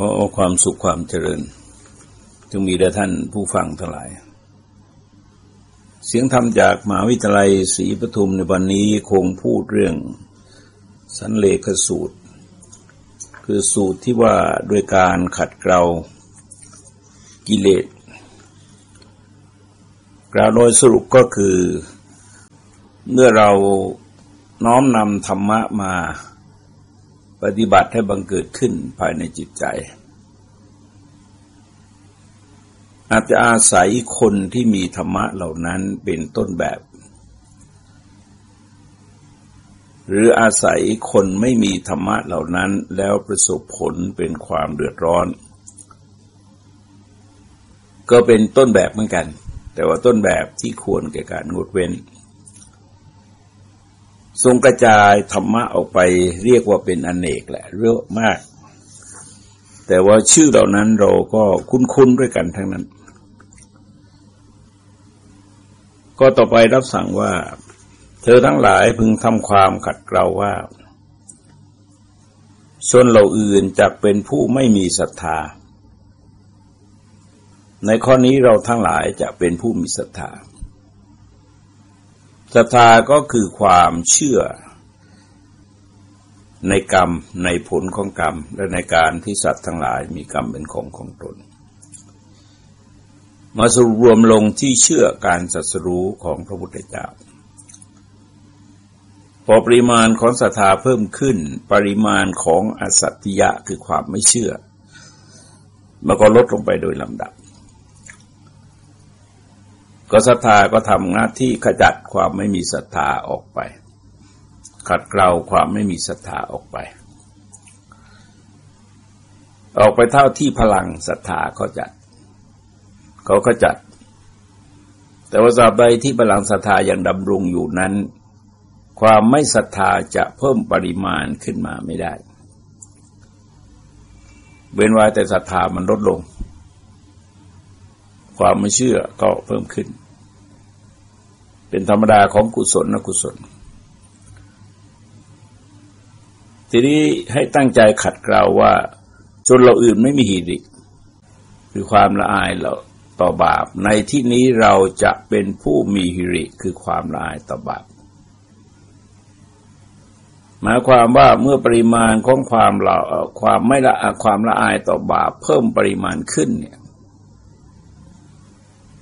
ขอความสุขความเจริญจงมีแด่ท่านผู้ฟังทั้งหลาย เสียงธรรมจากมหาวิทยาลัยศรีปทุมในวันนี้คงพูดเรื่องสันเลขสูตร คือสูตรที่ว่าด้วยการขัดเกลากิเลสกล่าวโดยสรุปก็คือ เมื่อเราน้อมนำธรรมะมา ปฏิบัติให้บังเกิดขึ้นภายในจิตใจ อาจจะอาศัยคนที่มีธรรมะเหล่านั้นเป็นต้นแบบ หรืออาศัยคนไม่มีธรรมะเหล่านั้นแล้วประสบผลเป็นความเดือดร้อน ก็เป็นต้นแบบเหมือนกัน แต่ว่าต้นแบบที่ควรแก่การงดเว้น ทรงกระจายธรรมะออกไปเรียกว่าเป็นอนเนกแหละเยอะมาก แต่ว่าชื่อเหล่านั้นเราก็คุ้นๆด้วยกันทั้งนั้น ก็ต่อไปรับสั่งว่า เธอทั้งหลายพึงทำความขัดเกลาว่า ชนเหล่าอื่นจะเป็นผู้ไม่มีศรัทธา ในข้อนี้เราทั้งหลายจะเป็นผู้มีศรัทธา ศรัทธาก็คือความเชื่อ ในกรรมในผลของกรรม และในการที่สัตว์ทั้งหลายมีกรรมเป็นของของตน มาสรุปรวมลงที่เชื่อการสัสรู้ของพระพุทธเจ้าพอปริมาณของศรัทธาเพิ่มขึ้น ปริมาณของอสัตติยะคือความไม่เชื่อ มันก็ลดลงไปโดยลำดับ ก็ศรัทธาก็ทำหน้าที่ขจัดความไม่มีศรัทธาออกไป ขัดเกลาความไม่มีศรัทธาออกไป ออกไปเท่าที่พลังศรัทธาเขาจัดเขาก็จัด แต่ว่าสาบใดที่พลังศรัทธายังดำรงอยู่นั้น ความไม่ศรัทธาจะเพิ่มปริมาณขึ้นมาไม่ได้เว้นไว้แต่ศรัทธามันลดลง ความไม่เชื่อก็เพิ่มขึ้น เป็นธรรมดาของกุศลนะกุศล ทีนี้ให้ตั้งใจขัดเกลาว่าจนเราอื่นไม่มีหิริคือความละอายเราต่อบาป ในที่นี้เราจะเป็นผู้มีหิริคือความละอายต่อบาปหมายความว่าเมื่อปริมาณของความละความไม่ละความละอายต่อบาปเพิ่มปริมาณขึ้นเนี่ย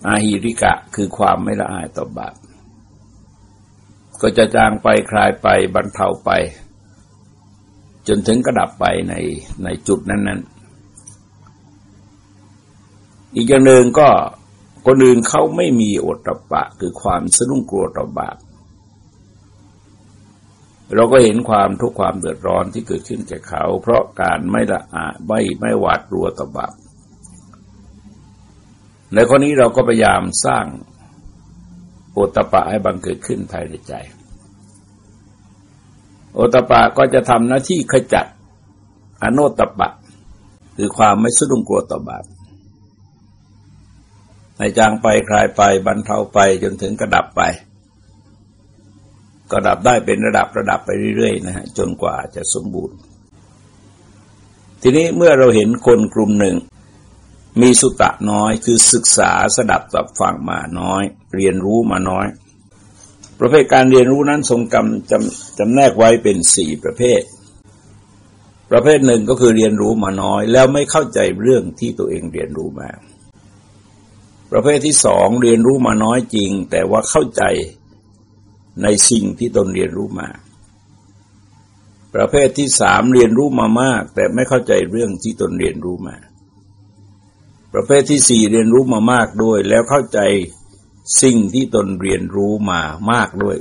อาหิริกะคือความไม่ละอายต่อบาปก็จะจางไปคลายไปบรรเทาไป จนถึงกระดับไปในในจุดนั้น ๆ อีกอย่างหนึ่งก็คนอื่นเขาไม่มีโอตปะ คือความสะดุ้งกลัวต่อบาปเราก็เห็นความทุกข์ความเดือดร้อนที่เกิดขึ้นแก่เขา เพราะการไม่ละอาไม่ไม่หวาดกลัวต่อบาป ในข้อนี้เราก็พยายามสร้างโอตปะให้บังเกิดขึ้นภายในใจ โอตปะก็จะทำหน้าที่ขจัดอโนตปะ คือความไม่สะดุ้งกลัวต่อบาปในจางไปคลายไปบรรเทาไปจนถึงกระดับไปก็ดับได้เป็นระดับระดับไปเรื่อยๆนะฮะจนกว่าจะสมบูรณ์ ทีนี้เมื่อเราเห็นคนกลุ่มหนึ่ง มีสุตะน้อยคือศึกษาสดับตับฟังมาน้อย เรียนรู้มาน้อย ประเภทการเรียนรู้นั้นทรงกำจำจำแนกไว้เป็นสี่ประเภท ประเภทหนึ่งก็คือเรียนรู้มาน้อย แล้วไม่เข้าใจเรื่องที่ตัวเองเรียนรู้มา ประเภทที่สองเรียนรู้มาน้อยจริง แต่ว่าเข้าใจในสิ่งที่ตนเรียนรู้มา ประเภทที่สามเรียนรู้มามาก แต่ไม่เข้าใจเรื่องที่ตนเรียนรู้มา ประเภทที่สี่เรียนรู้มามากด้วย แล้วเข้าใจสิ่งที่ตนเรียนรู้มามากด้วย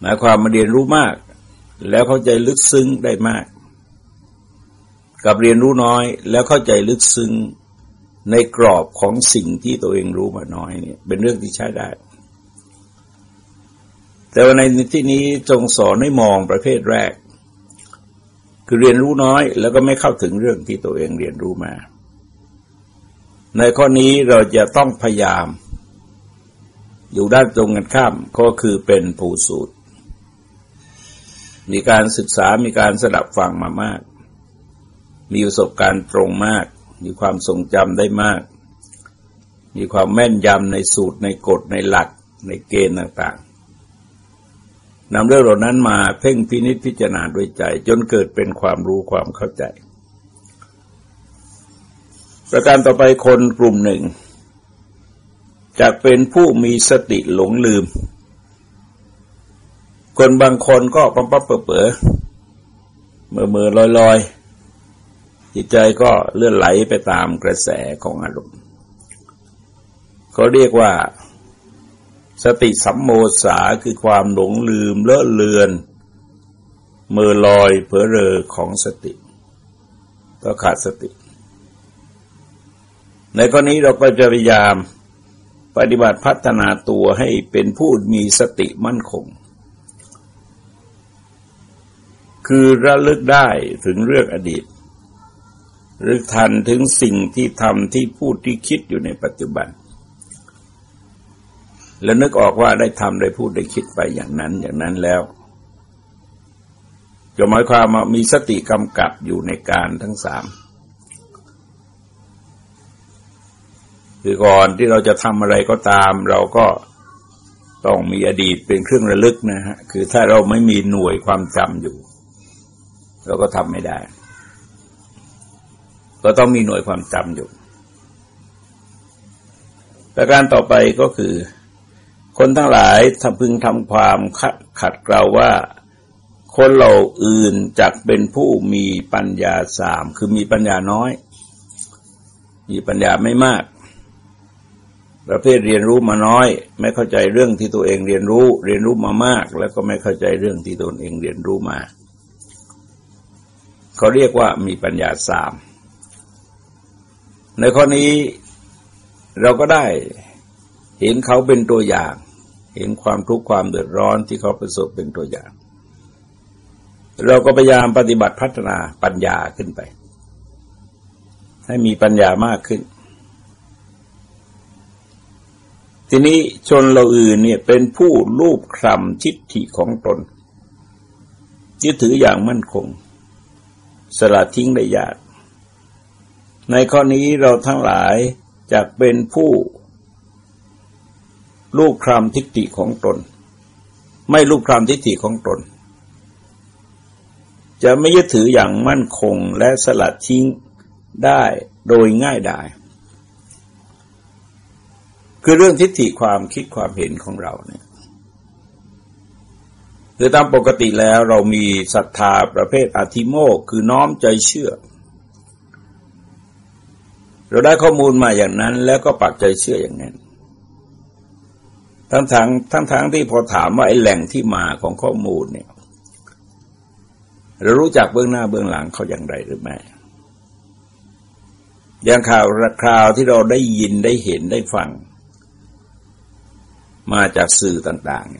หมายความมาเรียนรู้มาก แล้วเข้าใจลึกซึ้งได้มาก กับเรียนรู้น้อย แล้วเข้าใจลึกซึ้งในกรอบของสิ่งที่ตัวเองรู้มาน้อยเนี่ยเป็นเรื่องที่ใช้ได้ แต่ว่าในที่นี้จงสอนให้มองประเภทแรก คือเรียนรู้น้อย แล้วก็ไม่เข้าถึงเรื่องที่ตัวเองเรียนรู้มา ในข้อนี้เราจะต้องพยายาม อยู่ด้านตรงกันข้ามก็คือเป็นผู้สูตร มีการศึกษามีการสดับฟังมามาก มีประสบการณ์ตรงมาก มีความทรงจำได้มาก มีความแม่นยำในสูตรในกฎในหลักในเกณฑ์ต่าง นำเรื่องเหล่านั้นมาเพ่งพินิจพิจารณาด้วยใจ จนเกิดเป็นความรู้ความเข้าใจ ประการต่อไปคนกลุ่มหนึ่งจากเป็นผู้มีสติหลงลืม คนบางคนก็ปั๊มปั๊บเป๋อเมื่อเมื่อลอยลอยจิตใจก็เลื่อนไหลไปตามกระแสของอารมณ์เขาเรียกว่า สติสัมโมสาคือความหลงลืมเลอะเลือนเมื่อลอยเผลอเรอของสติ ก็ขาดสติ ในกรณีเราก็จะพยายามปฏิบัติพัฒนาตัวให้เป็นผู้มีสติมั่นคง คือระลึกได้ถึงเรื่องอดีตรึกทันถึงสิ่งที่ทำที่พูดที่คิดอยู่ในปัจจุบัน แล้วนึกออกว่าได้ทำได้พูดได้คิดไปอย่างนั้นอย่างนั้นแล้วจะหมายความว่ามีสติกำกับอยู่ในการทั้งสามคือก่อนที่เราจะทำอะไรก็ตาม เราก็ต้องมีอดีตเป็นเครื่องระลึกนะฮะคือถ้าเราไม่มีหน่วยความจำอยู่ เราก็ทำไม่ได้ ก็ต้องมีหน่วยความจำอยู่ประการต่อไปก็คือ คนทั้งหลายทำพึงทำความขัดขัดเกลาว่า คนเราอื่นจักเป็นผู้มีปัญญาสาม คือมีปัญญาน้อย มีปัญญาไม่มาก ประเภทเรียนรู้มาน้อย ไม่เข้าใจเรื่องที่ตัวเองเรียนรู้ เรียนรู้มามาก แล้วก็ไม่เข้าใจเรื่องที่ตนเองเรียนรู้มาเขาเรียกว่ามีปัญญาสาม ในข้อนี้เราก็ได้เห็นเขาเป็นตัวอย่าง เห็นความทุกข์ความเดือดร้อนที่เขาประสบเป็นตัวอย่าง เราก็พยายามปฏิบัติพัฒนาปัญญาขึ้นไป ให้มีปัญญามากขึ้น ทีนี้ชนเราอื่นเนี่ยเป็นผู้รูปคลำทิฏฐิของตนยึดถืออย่างมั่นคง สละทิ้งได้ยากในข้อนี้เราทั้งหลายจะเป็นผู้ รูปคลำทิฏฐิของตน ไม่รูปคลำทิฏฐิของตน จะไม่ยึดถืออย่างมั่นคงและสลัดทิ้งได้โดยง่ายดายคือเรื่องทิฏฐิความคิดความเห็นของเราเนี่ยคือตามปกติแล้วเรามีศรัทธาประเภทอธิโมกคือน้อมใจเชื่อ เราได้ข้อมูลมาอย่างนั้นแล้วก็ปักใจเชื่ออย่างนั้น ทั้งทั้งทั้งทั้งที่พอถามว่าไอ้แหล่งที่มาของข้อมูลเนี่ยเรารู้จักเบื้องหน้าเบื้องหลังเขาอย่างไรหรือไม่อย่างข่าวคราวที่เราได้ยินได้เห็นได้ฟัง มาจากสื่อต่าง ๆ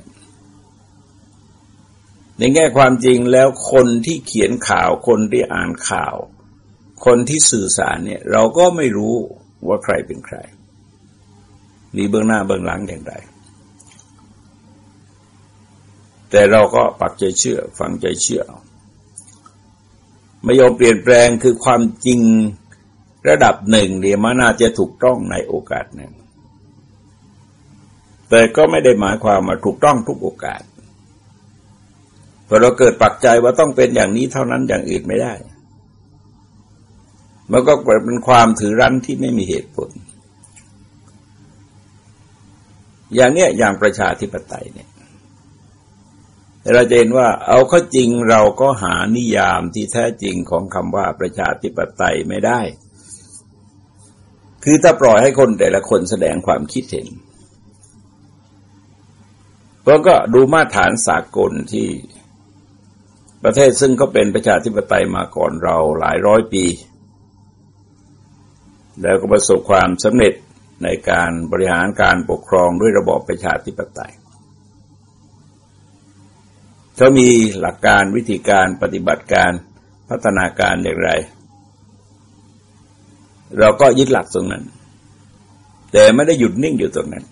ในแง่ความจริงแล้วคนที่เขียนข่าวคนที่อ่านข่าว คนที่สื่อสารเนี่ย เราก็ไม่รู้ว่าใครเป็นใคร มีเบื้องหน้าเบื้องหลังอย่างไร แต่เราก็ปักใจเชื่อ ฝังใจเชื่อ ไม่ยอมเปลี่ยนแปลงคือความจริงระดับหนึ่งเนี่ยมันน่าจะถูกต้องในโอกาสหนึ่ง แต่ก็ไม่ได้หมายความมาถูกต้องทุกโอกาสพอเราเกิดปักใจว่าต้องเป็นอย่างนี้เท่านั้นอย่างอื่นไม่ได้ มันก็เกิดเป็นความถือรั้นที่ไม่มีเหตุผล อย่างเนี้ยอย่างประชาธิปไตยเนี่ย เราจะเห็นว่าเอาข้อจริงเราก็หานิยามที่แท้จริงของคำว่าประชาธิปไตยไม่ได้ คือถ้าปล่อยให้คนแต่ละคนแสดงความคิดเห็นเราก็ดูมาตรฐานสากลที่ประเทศซึ่งก็เป็นประชาธิปไตยมาก่อนเราหลายร้อยปี แล้วก็ประสบความสำเร็จในการบริหารการปกครองด้วยระบอบประชาธิปไตย เขามีหลักการวิธีการปฏิบัติการพัฒนาการอย่างไร เราก็ยึดหลักตรงนั้น แต่ไม่ได้หยุดนิ่งอยู่ตรงนั้น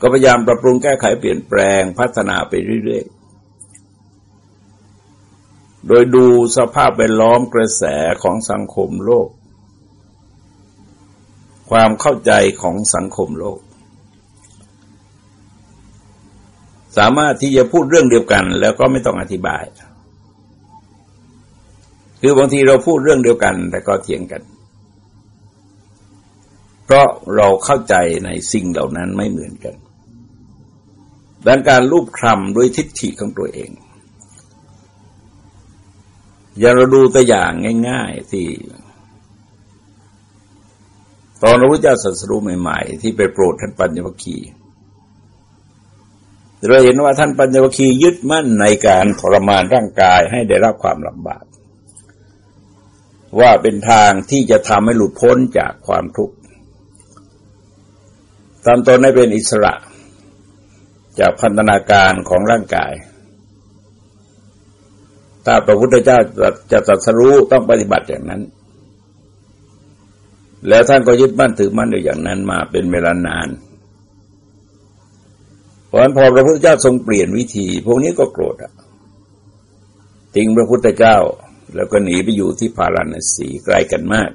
ก็พยายามปรับปรุงแก้ไขเปลี่ยนแปลงพัฒนาไปเรื่อยๆ โดยดูสภาพแวดล้อมกระแสของสังคมโลก ความเข้าใจของสังคมโลก สามารถที่จะพูดเรื่องเดียวกัน แล้วก็ไม่ต้องอธิบาย คือบางทีเราพูดเรื่องเดียวกัน แต่ก็เถียงกัน เพราะเราเข้าใจในสิ่งเหล่านั้นไม่เหมือนกันดังการรูปคลำด้วยทิฏฐิของตัวเอง อย่าเราดูตัวอย่างง่าย ๆที่ ตอนพระพุทธเจ้าสัสรู้ใหม่ ๆ ที่ไปโปรดท่านปัญญวคี เราเห็นว่าท่านปัญญวคียึดมั่นในการทรมานร่างกายให้ได้รับความลำบาก ว่าเป็นทางที่จะทำให้หลุดพ้นจากความทุกข์ตามตนให้เป็นอิสระ จากพันธนาการของร่างกาย ถ้าพระพุทธเจ้าจะตรัสรู้ต้องปฏิบัติอย่างนั้น แล้วท่านก็ยึดมั่นถือมั่นอยู่อย่างนั้นมาเป็นเวลานาน เพราะฉะนั้นพอพระพุทธเจ้าทรงเปลี่ยนวิธี พวกนี้ก็โกรธอะทิ้งพระพุทธเจ้า แล้วก็หนีไปอยู่ที่พาราณสีไกลกันมาก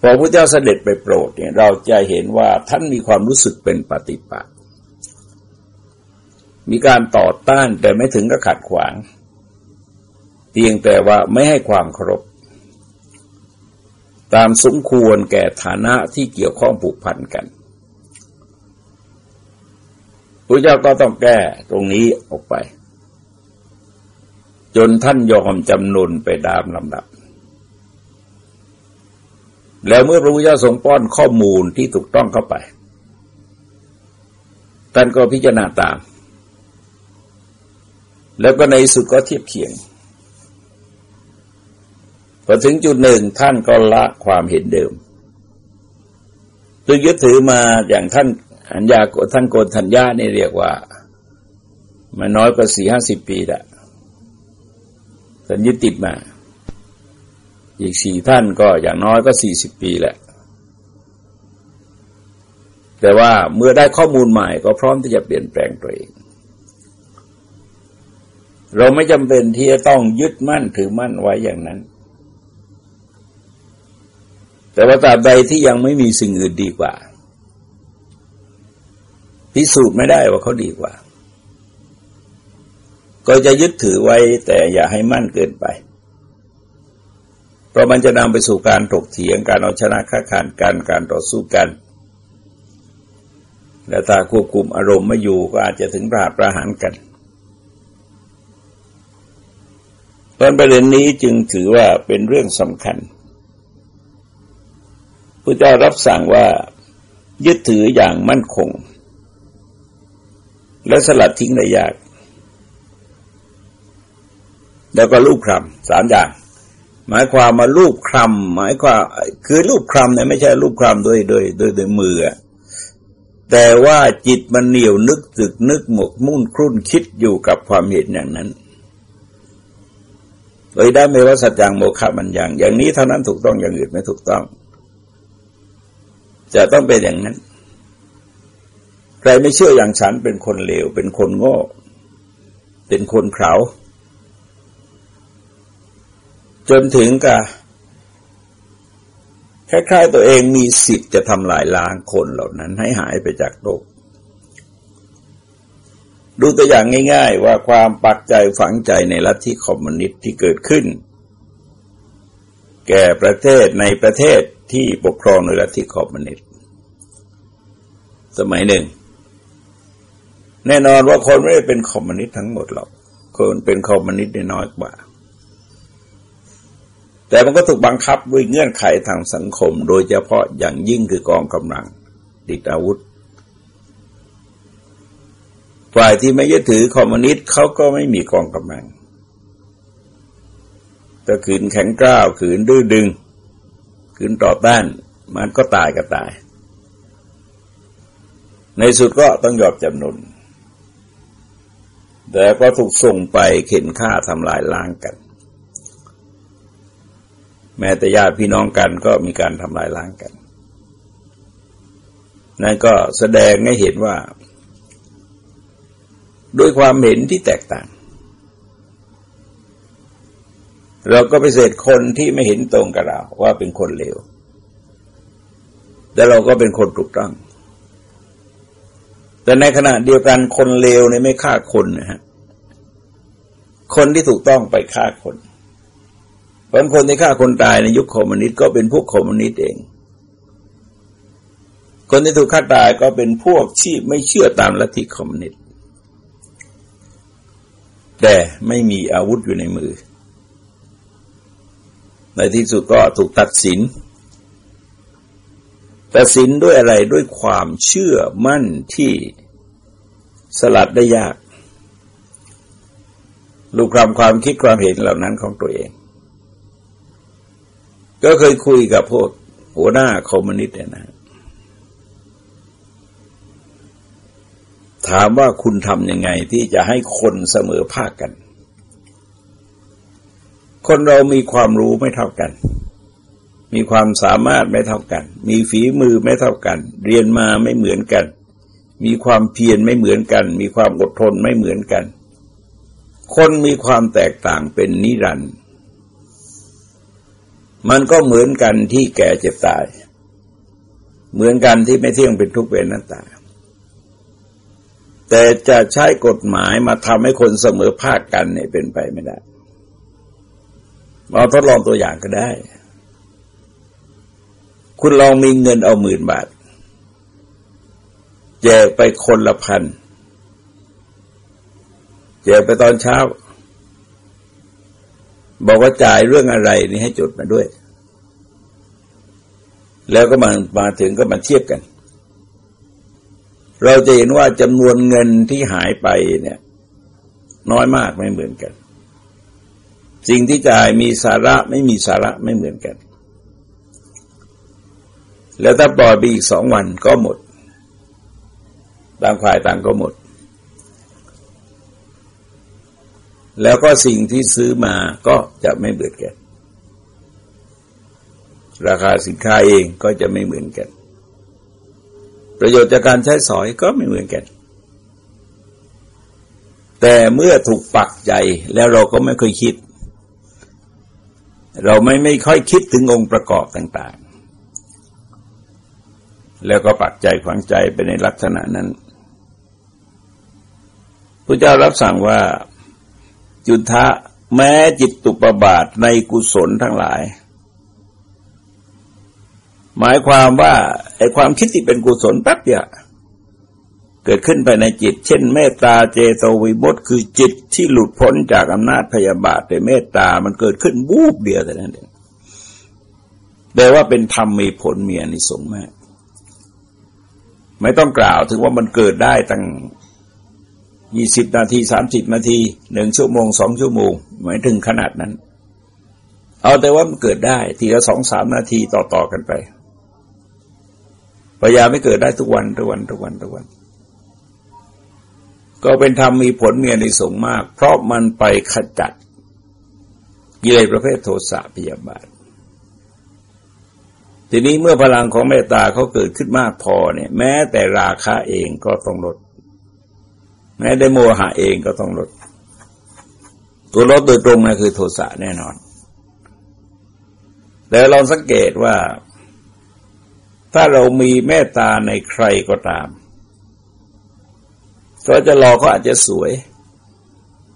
พอพระเจ้าเสด็จไปโปรดเนี่ย เราจะเห็นว่าท่านมีความรู้สึกเป็นปฏิปักษ์มีการต่อต้านแต่ไม่ถึงกับขัดขวาง เพียงแต่ว่าไม่ให้ความเคารพตามสมควรแก่ฐานะที่เกี่ยวข้องผูกพันกัน พระเจ้าก็ต้องแก้ตรงนี้ออกไป จนท่านยอมจำนนไปตามลำดับ แล้วเมื่อพระพุทธเจ้าทรงป้อนข้อมูลที่ถูกต้องเข้าไป ท่านก็พิจารณาตาม แล้วก็ในสุดก็เทียบเคียงพอถึงจุดหนึ่งท่านก็ละความเห็นเดิมซึ่งยึดถือมาอย่างท่าน อัญญาท่านโกนธัญญานี่เรียกว่า มันน้อยกว่าสี่ห้าสิบปีละท่านยึดติดมา อีกสี่ท่านก็อย่างน้อยก็สี่สิบปีแหละ แต่ว่าเมื่อได้ข้อมูลใหม่ก็พร้อมที่จะเปลี่ยนแปลงตัวเอง เราไม่จำเป็นที่จะต้องยึดมั่นถือมั่นไว้อย่างนั้น แต่ว่าตราบใดที่ยังไม่มีสิ่งอื่นดีกว่า พิสูจน์ไม่ได้ว่าเขาดีกว่า ก็จะยึดถือไว้แต่อย่าให้มั่นเกินไป เพราะมันจะนำไปสู่การถกเถียงการเอาชนะค้าขานกันการต่อสู้กันและถ้าควบคุมอารมณ์ไม่อยู่ก็อาจจะถึงราประหารกันตอนประเด็นนี้จึงถือว่าเป็นเรื่องสำคัญพระเจ้ารับสั่งว่ายึดถืออย่างมั่นคง และสลัดทิ้งได้ยาก แล้วก็ลูกคำสามอย่าง หมายความมาลูบคลำหมายความคือลูบคลำเนี่ยไม่ใช่ลูบคลำโดยโดยโดยโดยมือแต่ว่าจิตมันเหนียวนึกตึกนึกหมกมุ่นครุ่นคิดอยู่กับความเห็นอย่างนั้นเลยได้ไม่ว่าสัจจังโมฆะมันอย่าง อย่างนี้เท่านั้นถูกต้องอย่างอื่นไม่ถูกต้อง จะต้องเป็นอย่างนั้น ใครไม่เชื่ออย่างฉันเป็นคนเลว เป็นคนโง่ เป็นคนเขาจนถึงกับคล้ายๆตัวเองมีสิทธิ์จะทำลายล้างคนเหล่านั้นให้หายไปจากโลก ดูตัวอย่างง่าย ๆ ว่าความปักใจฝังใจในลัทธิคอมมิวนิสต์ที่เกิดขึ้น แก่ประเทศในประเทศที่ปกครองโดยลัทธิคอมมิวนิสต์สมัยหนึ่ง แน่นอนว่าคนไม่ได้เป็นคอมมิวนิสต์ทั้งหมดหรอก คนเป็นคอมมิวนิสต์น้อยกว่า แต่มันก็ถูกบังคับด้วยเงื่อนไขทางสังคม โดยเฉพาะอย่างยิ่งคือกองกำลังติดอาวุธ ฝ่ายที่ไม่ยึดถือคอมมิวนิสต์เขาก็ไม่มีกองกำลังก็ขืนแข็งกร้าวขืนดื้อดึง ขืนต่อต้าน มันก็ตายก็ตาย ในสุดก็ต้องยอมจำนน แต่ก็ถูกส่งไปเข็นฆ่าทำลายล้างกัน แม้แต่ญาติพี่น้องกันก็มีการทำลายล้างกัน นั่นก็แสดงให้เห็นว่า ด้วยความเห็นที่แตกต่าง เราก็ไปเสดคนที่ไม่เห็นตรงกับเราว่าเป็นคนเลวแต่เราก็เป็นคนถูกต้อง แต่ในขณะเดียวกันคนเลวเนี่ยไม่ฆ่าคนนะฮะ คนที่ถูกต้องไปฆ่าคนบางคนที่ฆ่าคนตายในยุคคอมมิวนิสต์ก็เป็นพวกคอมมิวนิสต์เอง คนที่ถูกฆ่าตายก็เป็นพวกที่ไม่เชื่อตามลัทธิคอมมิวนิสต์ แต่ไม่มีอาวุธอยู่ในมือ ในที่สุดก็ถูกตัดสิน ตัดสินด้วยอะไรด้วยความเชื่อมั่นที่สลัดได้ยาก ลูกความความคิดความเห็นเหล่านั้นของตัวเอง ก็เคยคุยกับพวกหัวหน้าคอมมิวนิสต์นะ ถามว่าคุณทำยังไงที่จะให้คนเสมอภาคกัน คนเรามีความรู้ไม่เท่ากัน มีความสามารถไม่เท่ากัน มีฝีมือไม่เท่ากัน เรียนมาไม่เหมือนกัน มีความเพียรไม่เหมือนกัน มีความอดทนไม่เหมือนกัน คนมีความแตกต่างเป็นนิรันดร์มันก็เหมือนกันที่แก่เจ็บตาย เหมือนกันที่ไม่เที่ยงเป็นทุกข์เป็นนัตตาแต่จะใช้กฎหมายมาทำให้คนเสมอภาคกันเนี่ยเป็นไปไม่ได้เราทดลองตัวอย่างก็ได้ คุณลองมีเงินเอาหมื่นบาท แจกไปคนละพัน แจกไปตอนเช้า บอกว่าจ่ายเรื่องอะไรนี่ให้จดมาด้วย แล้วก็มามาถึงก็มาเทียบกัน เราจะเห็นว่าจำนวนเงินที่หายไปเนี่ย น้อยมากไม่เหมือนกัน สิ่งที่จ่ายมีสาระไม่มีสาระไม่เหมือนกัน แล้วถ้าปล่อยไปอีกสองวันก็หมด ต่างฝ่ายต่างก็หมด แล้วก็สิ่งที่ซื้อมาก็จะไม่เบือนกัน ราคาสินค้าเองก็จะไม่เหมือนกัน ประโยชน์จากการใช้สอยก็ไม่เหมือนกัน แต่เมื่อถูกปักใจแล้วเราก็ไม่เคยคิด เราไม่ไม่ค่อยคิดถึงองค์ประกอบต่าง แล้วก็ปักใจฝังใจไปในลักษณะนั้นพระเจ้ารับสั่งว่าจุทะแม้จิตตุปบาทในกุศลทั้งหลาย หมายความว่าไอ้ความคิดที่เป็นกุศลแป๊บเดียวเกิดขึ้นไปในจิต เช่น เมตตาเจโตวิมุตคือจิตที่หลุดพ้นจากอำนาจพยาบาทแต่เมตตามันเกิดขึ้นบูบเดียวแต่นั้นเองแต่ว่าเป็นธรรมมีผลมีอนิสงส์มาก ไม่ต้องกล่าวถึงว่ามันเกิดได้ตั้งยี่สิบนาทีสามสิบนาทีหนึ่งชั่วโมงสองชั่วโมงหมายถึงขนาดนั้น เอาแต่ว่ามันเกิดได้ ทีละสองสามนาทีต่อต่อกันไปพยายาไม่เกิดได้ทุกวันทุกวันทุกวันทุกวัน ก็เป็นธรรมมีผลมีอนิสงส์มาก เพราะมันไปขจัดกิเลสประเภทโทสะพยาบาท ทีนี้เมื่อพลังของเมตตาเขาเกิดขึ้นมากพอเนี่ย แม้แต่ราคาเองก็ต้องลด แม้ได้โมหะเองก็ต้องลด ตัวลดโดยตรงนะคือโทสะแน่นอน แต่เราสังเกตว่า ถ้าเรามีเมตตาในใครก็ตามก็จะรอเขาอาจจะสวย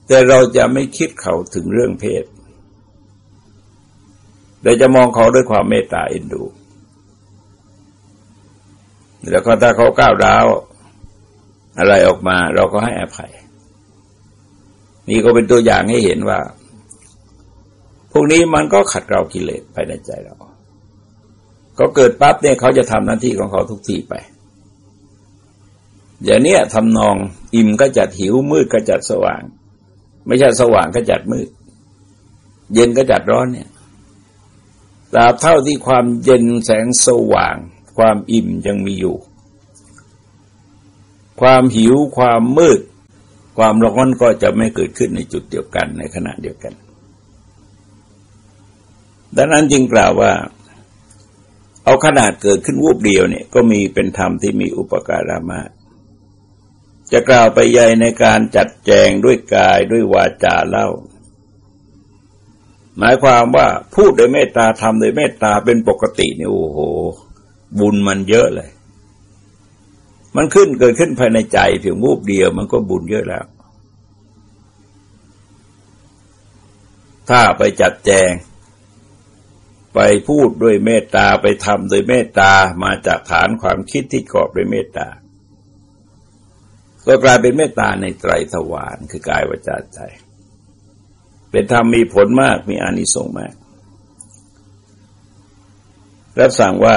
แต่เราจะไม่คิดเขาถึงเรื่องเพศเราจะมองเขาด้วยความเมตตาเอ็นดู แล้วก็ถ้าเขาก้าวร้าวอะไรออกมา เราก็ให้อภัย นี่ก็เป็นตัวอย่างให้เห็นว่า พวกนี้มันก็ขัดเรากิเลสภายในใจเราก็เกิดปั๊บเนี่ยเขาจะทำหน้าที่ของเขาทุกทีไปอย่างเนี้ยทำนองอิ่มก็จัดหิวมืดก็จัดสว่าง ไม่ใช่สว่างก็จัดมืด เย็นก็จัดร้อนเนี่ยตราบเท่าที่ความเย็นแสงสว่าง ความอิ่มยังมีอยู่ ความหิวความมืด ความร้อนก็จะไม่เกิดขึ้นในจุดเดียวกันในขณะเดียวกัน ดังนั้นจึงกล่าวว่า เอาขนาดเกิดขึ้นวูบเดียวเนี่ยก็มีเป็นธรรมที่มีอุปการะมากจะกล่าวไปใหญ่ในการจัดแจงด้วยกายด้วยวาจาเล่า หมายความว่าพูดโดยเมตตาทำโดยเมตตาเป็นปกตินี่โอ้โห บุญมันเยอะเลย มันขึ้นเกิดขึ้นภายในใจเพียงวูบเดียวมันก็บุญเยอะแล้ว ถ้าไปจัดแจง ไปพูดด้วยเมตตาไปทำโดยเมตตามาจากฐานความคิดที่กอบด้วยเมตตา ก็กลายเป็นเมตตาในไตรทวารคือกายวาจาใจ เป็นธรรมมีผลมากมีอานิสงส์มากรับสั่งว่า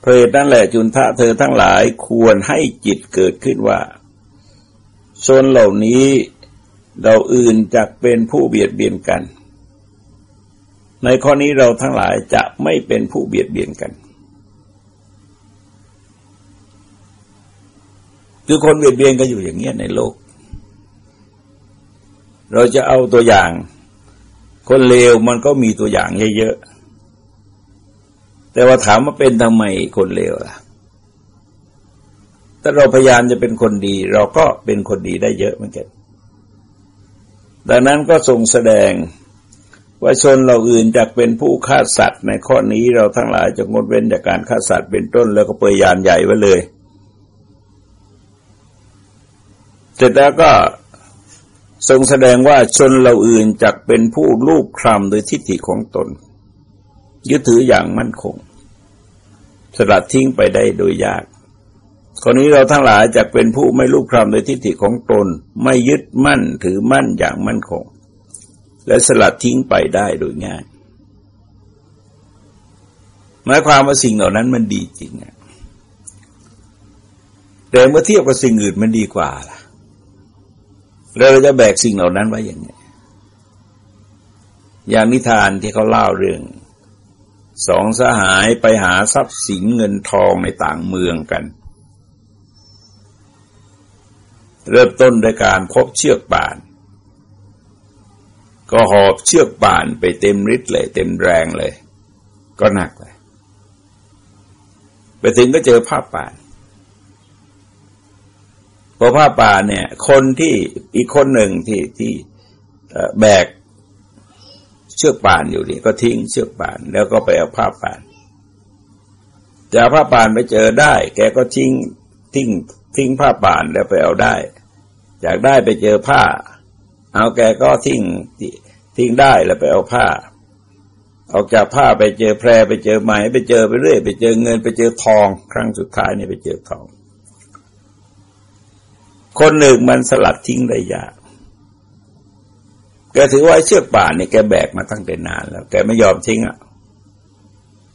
เพรตนั่นแหละจุนทะเธอทั้งหลายควรให้จิตเกิดขึ้นว่า ชนเหล่านี้เราอื่นจะเป็นผู้เบียดเบียนกัน ในข้อนี้เราทั้งหลายจะไม่เป็นผู้เบียดเบียนกันคือคนเบียดเบียนก็อยู่อย่างเงี้ยในโลก เราจะเอาตัวอย่าง คนเลวมันก็มีตัวอย่างเยอะๆ แต่ว่าถามว่าเป็นทำไมคนเลวล่ะถ้าเราพยายามจะเป็นคนดี เราก็เป็นคนดีได้เยอะเหมือนกัน ดังนั้นก็ทรงแสดงว่าชนเราอื่นจะเป็นผู้ฆ่าสัตว์ ในข้อนี้เราทั้งหลายจะงดเว้นจากการฆ่าสัตว์เป็นต้นแล้วก็เปยยานใหญ่ไว้เลยเสร็จแล้วก็ทรงแสดงว่าชนเราอื่นจักเป็นผู้ลูกครามโดยทิฏฐิของตน ยึดถืออย่างมั่นคง สลัดทิ้งไปได้โดยยากคนนี้เราทั้งหลายจะเป็นผู้ไม่ลูกครามโดยทิฏฐิของตน ไม่ยึดมั่นถือมั่นอย่างมั่นคง และสลัดทิ้งไปได้โดยง่ายหมายความว่าสิ่งเหล่านั้นมันดีจริงแต่เมื่อเทียบกับสิ่งอื่นมันดีกว่าล่ะแล้วเราจะแบกสิ่งเหล่านั้นไว้อย่างไงอย่างนิทานที่เขาเล่าเรื่อง สองสหายไปหาทรัพย์สินเงินทองในต่างเมืองกัน เริ่มต้นด้วยการพบเชือกป่าน ก็หอบเชือกป่านไปเต็มฤทธิ์เลยเต็มแรงเลย ก็หนักเลย ไปถึงก็เจอผ้าป่านพอผ้าป่าเนี่ย คนที่อีกคนหนึ่งที่ที่แบก เชือกป่านอยู่นี่ก็ทิ้งเชือกป่าน แล้วก็ไปเอาผ้าป่านจะเอาผ้าป่านไปเจอได้ แกก็ทิ้งทิ้งทิ้งผ้าป่านแล้วไปเอาได้อยากได้ไปเจอผ้า เอาแกก็ทิ้งทิ้งได้แล้วไปเอาผ้า ออกจากผ้าไปเจอแพรไปเจอไหมไปเจอไปเรื่อย ไปเจอเงินไปเจอทอง ครั้งสุดท้ายเนี่ยไปเจอทอง คนหนึ่งมันสลัดทิ้งได้ยาก แกถือว่าเชือกป่านนี่แกแบกมาตั้งแต่นานแล้ว แกไม่ยอมทิ้งอะ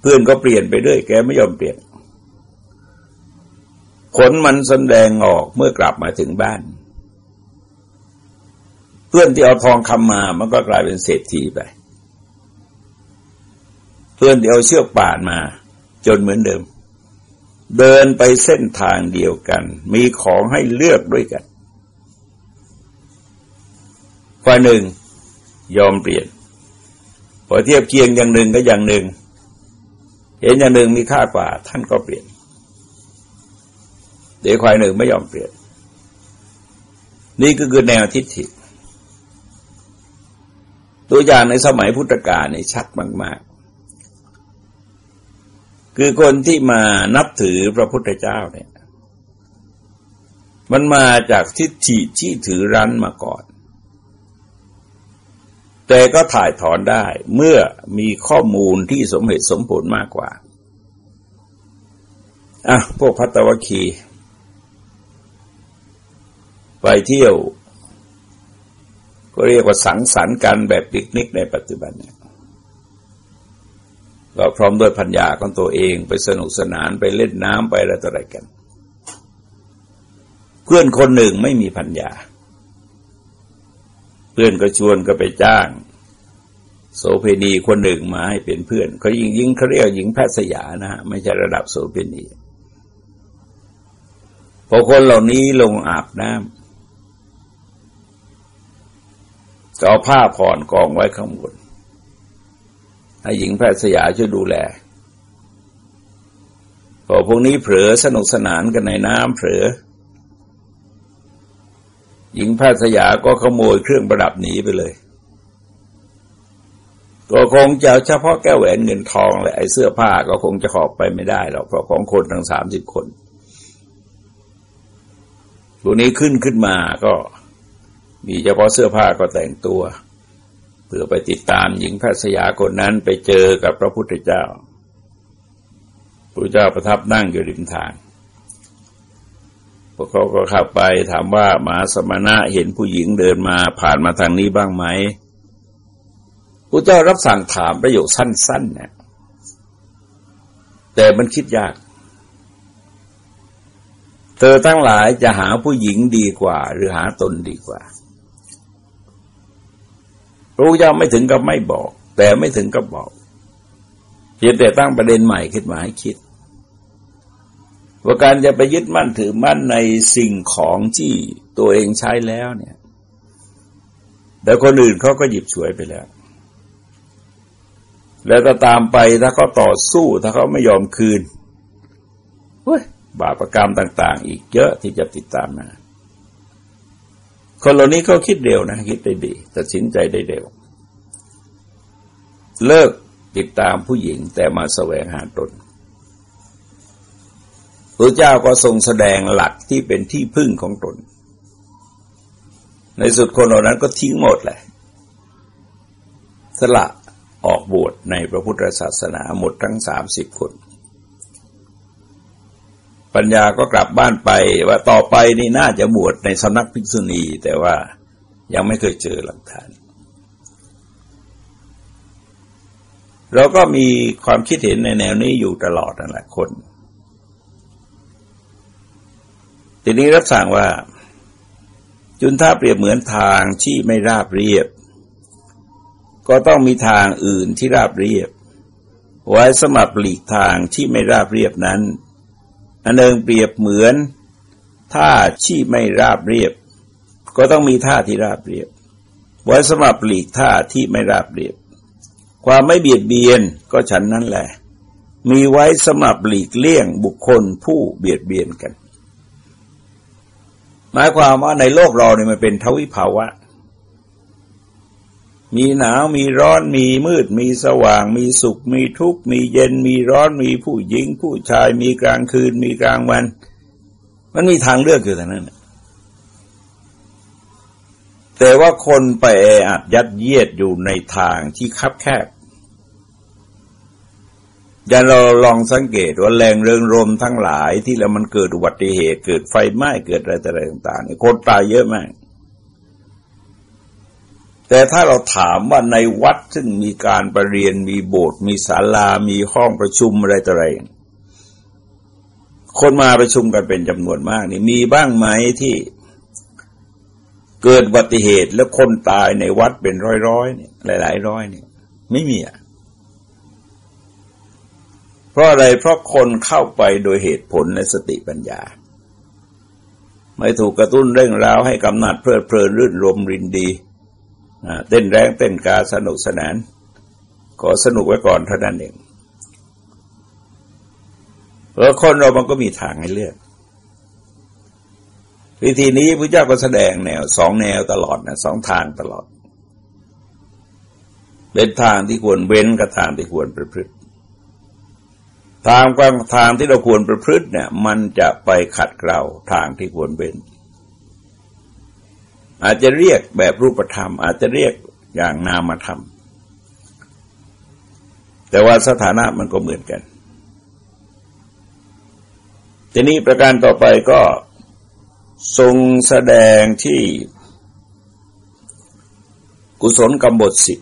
เพื่อนก็เปลี่ยนไปเรื่อยแกไม่ยอมเปลี่ยนผลมันแสดงออกเมื่อกลับมาถึงบ้าน เพื่อนที่เอาทองคำมามันก็กลายเป็นเศรษฐีไป เพื่อนที่เอาเชือกป่านมา จนเหมือนเดิม เดินไปเส้นทางเดียวกัน มีของให้เลือกด้วยกันฝ่ายหนึ่ง ยอมเปลี่ยน พอเทียบเคียงอย่างหนึ่งก็อย่างหนึ่ง เห็นอย่างหนึ่งมีค่ากว่า ท่านก็เปลี่ยนเดี๋ยวควายหนึ่งไม่ยอมเปลี่ยน นี่ก็คือแนวทิฏฐิ ตัวอย่างในสมัยพุทธกาลนี่ชัดมากคือคนที่มานับถือพระพุทธเจ้าเนี่ยมันมาจากทิฏฐิที่ถือรั้นมาก่อน แต่ก็ถ่ายถอนได้เมื่อมีข้อมูลที่สมเหตุสมผลมากกว่า อะ พวกพัตวคี ไปเที่ยว ก็เรียกว่าสังสรรค์กันแบบปิกนิกในปัจจุบันเนี่ยก็พร้อมด้วยพัญญาของตัวเองไปสนุกสนานไปเล่นน้ำไปอะไรต่ออะไรกัน เพื่อนคนหนึ่งไม่มีพัญญา เพื่อนก็ชวนก็ไปจ้าง โสเพณีคนหนึ่งมาให้เป็นเพื่อนเขายิงยิงเขาเรียกหญิงแพทย์สยานะฮะไม่ใช่ระดับโสเพณีพอคนเหล่านี้ลงอาบน้ำก็เอาผ้าผ่อนกองไว้ข้างบนให้หญิงแพทย์สยาช่วยดูแลพอพวกนี้เผลอสนุกสนานกันในน้ำเผลอ หญิงแพทย์สยาก็ขโมยเครื่องประดับหนีไปเลยก็คงจะเฉพาะแก้วแหวนเงินทองและไอ้เสื้อผ้าก็คงจะขอบไปไม่ได้หรอกเพราะของคนทั้งสามสิบคนตัวนี้ขึ้นขึ้นมาก็มีเฉพาะเสื้อผ้าก็แต่งตัวเพื่อไปติดตามหญิงแพทย์ยาคนนั้นไปเจอกับพระพุทธเจ้าพระเจ้าประทับนั่งอยู่ริมทาง พวกเขาก็เข้าไปถามว่าหมาสมณะเห็นผู้หญิงเดินมาผ่านมาทางนี้บ้างไหมพระเจ้ารับสั่งถามประโยคสั้นๆเนี่ยแต่มันคิดยาก เธอทั้งหลายจะหาผู้หญิงดีกว่า หรือหาตนดีกว่าระพุทธเจ้าไม่ถึงกับไม่บอก แต่ไม่ถึงกับบอกเพียงแต่ตั้งประเด็นใหม่ขึ้นมาให้คิด ว่าการจะไปยึดมั่นถือมั่นในสิ่งของที่ตัวเองใช้แล้วเนี่ย แต่คนอื่นเขาก็หยิบฉวยไปแล้ว แล้วก็ตามไปถ้าเขาต่อสู้ถ้าเขาไม่ยอมคืนเฮ้ยบาปรกรรมต่าง ๆ อีกเยอะที่จะติดตามมา คนเหล่านี้เขาคิดเร็วนะ คิดได้ดีตัดสินใจได้เร็ว เลิกติดตามผู้หญิงแต่มาแสวงหาตน พระเจ้าก็ทรงแสดงหลักที่เป็นที่พึ่งของตน ในสุดคนเหล่านั้นก็ทิ้งหมดเลยสละออกบวชในพระพุทธศาสนาหมดทั้งสามสิบคน ปัญญาก็กลับบ้านไปว่าต่อไปนี่น่าจะบวชในสำนักภิกษุณี แต่ว่ายังไม่เคยเจอหลักฐานเราก็มีความคิดเห็นในแนวนี้อยู่ตลอดนั่นแหละคน ทีนี้รับสั่งว่า จุนท่าเปรียบเหมือนทางที่ไม่ราบเรียบ ก็ต้องมีทางอื่นที่ราบเรียบ ไว้สมับหลีกทางที่ไม่ราบเรียบนั้นอันเดิงเปรียบเหมือนท่าที่ไม่ราบเรียบ ก็ต้องมีท่าที่ราบเรียบ ไว้สมับหลีกท่าที่ไม่ราบเรียบ ความไม่เบียดเบียนก็ฉันนั้นแหละ มีไว้สมับหลีกเลี่ยงบุคคลผู้เบียดเบียนกัน หมายความว่าในโลกเราเนี่ยมันเป็นทวิภาวะ มีหนาวมีร้อนมีมืด มีสว่าง มีสุข มีทุกข์ มีเย็น มีร้อน มีผู้หญิง ผู้ชาย มีกลางคืน มีกลางวัน มันมีทางเลือกอยู่แต่นั้นแต่ว่าคนไปอัดยัดเยียดอยู่ในทางที่คับแคบ อย่างเราลองสังเกตว่าแรงเริงรมทั้งหลายที่แล้วมันเกิดอุบัติเหตุ เกิดไฟไหม้เกิดอะไรต่างๆคนตายเยอะมาก แต่ถ้าเราถามว่าในวัดซึ่งมีการประเรียนมีโบสถ์มีศาลา มีห้องประชุมอะไรต่ออะไรคนมาประชุมกันเป็นจำนวนมากนี่มีบ้างไหมที่เกิดอุบัติเหตุแล้วคนตายในวัดเป็นร้อยๆเนี่ยหลายๆร้อยเนี่ยไม่มีอะ เพราะอะไรเพราะคนเข้าไปโดยเหตุผลและสติปัญญา ไม่ถูกกระตุ้นเร่งร้าวให้กำนัดเพลิดเพลินรื่นรมรินดีเต้นแรงเต้นกาสนุกสนานขอสนุกไว้ก่อนเท่านั้นเองเพราะคนเรามันก็มีทางให้เลือก วิธีนี้พระเจ้าก็แสดงแนวสองแนวตลอดนะสองทางตลอด เป็นทางที่ควรเว้นกับทางที่ควรประพฤติ ทางกลางทางที่เราควรประพฤติเนี่ย มันจะไปขัดเกลาทางที่ควรเป็น อาจจะเรียกแบบรูปธรรม อาจจะเรียกอย่างนามธรรม แต่ว่าสถานะมันก็เหมือนกัน ทีนี้ประการต่อไปก็ทรงแสดงที่กุศลกรรมบทสิบ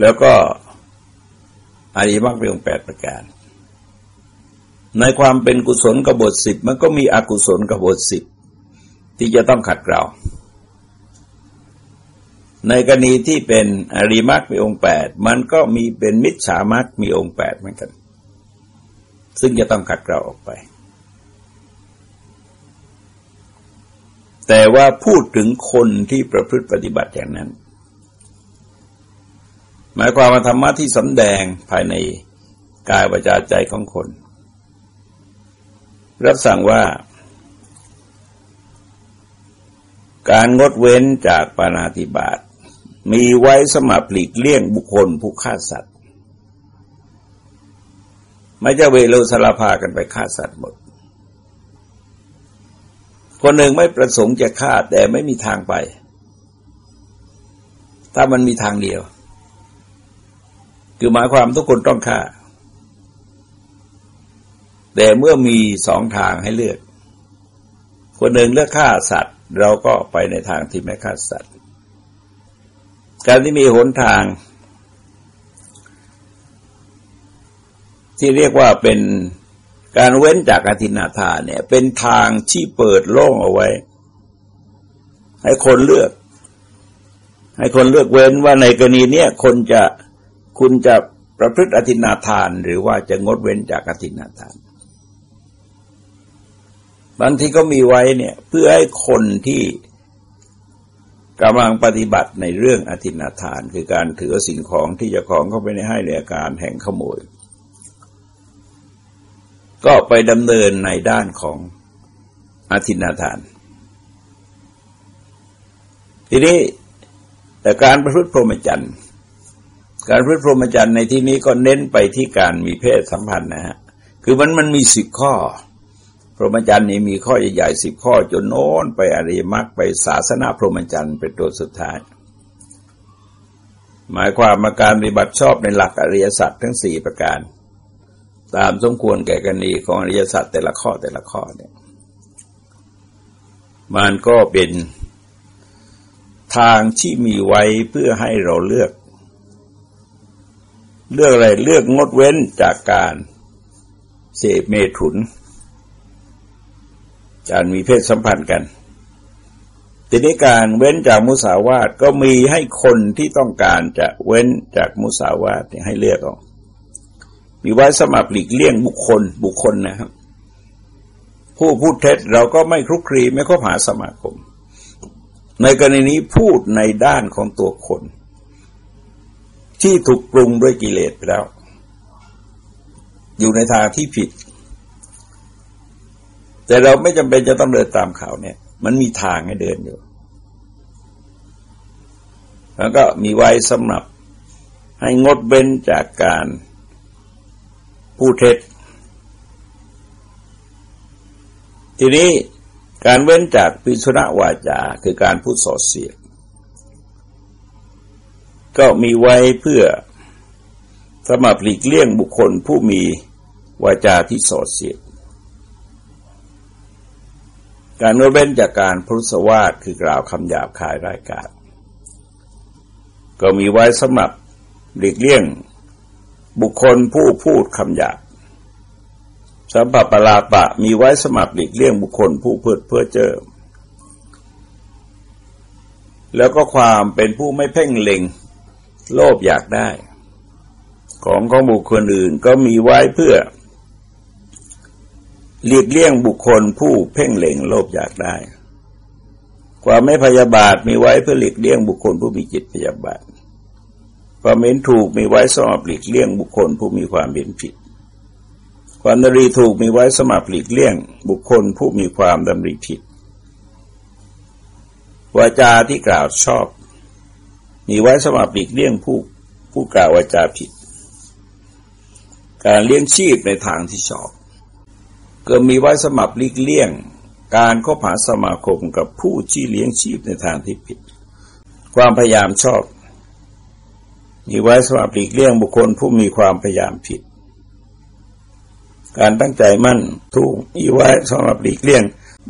แล้วก็ อริมักเป็นองแปดประการ ในความเป็นกุศลกบฏสิบมันก็มีอกุศลกบฏสิบที่จะต้องขัดเกลาในกรณีที่เป็นอริมักมีองค์แปดมันก็มีเป็นมิจฉามักมีองค์แปดเหมือนกัน ซึ่งจะต้องขัดเกลาออกไป แต่ว่าพูดถึงคนที่ประพฤติปฏิบัติอย่างนั้น หมายความว่าธรรมะที่สำแดงภายในกายวาจาใจของคน รับสั่งว่า การงดเว้นจากปานาติบาตมีไว้สมับหลีกเลี่ยงบุคคลผู้ฆ่าสัตว์ ไม่จะเวโรสาพากันไปฆ่าสัตว์หมด คนหนึ่งไม่ประสงค์จะฆ่าแต่ไม่มีทางไป ถ้ามันมีทางเดียว คือหมายความทุกคนต้องฆ่า แต่เมื่อมีสองทางให้เลือก คนหนึ่งเลือกฆ่าสัตว์ เราก็ไปในทางที่ไม่ฆ่าสัตว์ การที่มีหนทาง ที่เรียกว่าเป็นการเว้นจากอธินาทานเนี่ย เป็นทางที่เปิดโล่งเอาไว้ ให้คนเลือก ให้คนเลือกเว้นว่าในกรณีเนี้ยคนจะ คุณจะประพฤติอธินาทาน หรือว่าจะงดเว้นจากอธินาทาน บางทีก็มีไว้เนี่ย เพื่อให้คนที่กำลังปฏิบัติในเรื่องอธินาทาน คือการถือสิ่งของที่จะของเข้าไปในให้ในอาการแห่งขโมย ก็ไปดำเนินในด้านของอธินาทาน ทีนี้แต่การประพฤติพรหมจรรย์ การพฤติพรหมจรรย์ในที่นี้ก็เน้นไปที่การมีเพศสัมพันธ์นะฮะ คือมันมันมีสิบข้อ พรหมจรรย์นี่มีข้อใหญ่ๆสิบข้อจนโน้นไปอริยมรรคไปศาสนาพรหมจรรย์เป็นตัวสุดท้าย หมายความมาการปฏิบัติชอบในหลักอริยสัจทั้งสี่ประการ ตามสมควรแก่กรณีของอริยสัจแต่ละข้อแต่ละข้อเนี่ย มันก็เป็นทางที่มีไว้เพื่อให้เราเลือก เลือกอะไรเลือกงดเว้นจากการเสพเมถุน การมีเพศสัมพันธ์กัน ทีนี้การเว้นจากมุสาวาทก็มีให้คนที่ต้องการจะเว้นจากมุสาวาทให้เลือกออก มีไว้สมัครหลีกเลี่ยงบุคคลบุคคลนะครับ ผู้พูดเท็จเราก็ไม่คลุกคลีไม่คบหาสมาคม ในกรณีนี้พูดในด้านของตัวคน ที่ถูกปรุงด้วยกิเลสไปแล้ว อยู่ในทางที่ผิด แต่เราไม่จำเป็นจะต้องเดินตามเขาเนี่ย มันมีทางให้เดินอยู่ แล้วก็มีไว้สำหรับให้งดเว้นจากการพูดเท็จ ทีนี้การเว้นจากปิสุณวาจา คือการพูดส่อเสียด ก็มีไว้เพื่อสมับหลีกเลี่ยงบุคคลผู้มีวาจาที่ส่อเสียดการงดเว้นจากการพุทธวาทคือกล่าวคำหยาบคายรายการก็มีไว้สำหรับหลีกเลี่ยงบุคคลผู้พูดคำหยาบสัมปปลาปะมีไว้สมับหลีกเลี่ยงบุคคลผู้เพื่อเพื่อเจอ แล้วก็ความเป็นผู้ไม่เพ่งเล็ง โลภอยากได้ ของของบุคคลอื่นก็มีไว้เพื่อหลีกเลี่ยงบุคคลผู้เพ่งเล็งโลภอยากได้ ความไม่พยาบาทมีไว้เพื่อหลีกเลี่ยงบุคคลผู้มีจิตพยาบาท ความเห็นถูกมีไว้สำหรับหลีกเลี่ยงบุคคลผู้มีความเห็นผิด ความดำริถูกมีไว้สำหรับหลีกเลี่ยงบุคคลผู้มีความดำริผิดวาจาที่กล่าวชอบ มีไว้สำหรับหลีกเลี่ยงผู้ผู้กล่าววาจาผิด การเลี้ยงชีพในทางที่ชอบก็มีไว้สมับลีกเลี่ยง การคบหาผาสมาคมกับผู้ที่เลี้ยงชีพในทางที่ผิด ความพยายามชอบ มีไว้สมับลีกเลี่ยงบุคคลผู้มีความพยายามผิด การตั้งใจมั่นถูกมีไว้สำหรับหลีกเลี่ยง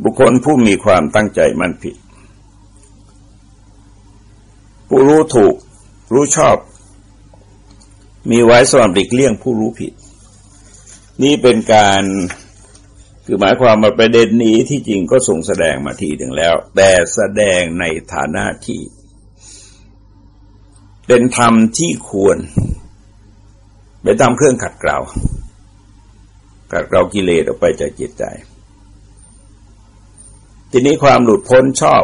บุคคลผู้มีความตั้งใจมั่นผิด ผู้รู้ถูกรู้ชอบ มีไว้สำหรับหลีกเลี่ยงผู้รู้ผิด นี่เป็นการคือหมายความมาประเด็นนี้ที่จริงก็ส่งแสดงมาทีหนึ่งแล้ว แต่แสดงในฐานะที่ เป็นธรรมที่ควรเป็นธรรมเครื่องขัดเกลาขัดเกลากิเลสออกไปจากจิตใจ ทีนี้ความหลุดพ้นชอบ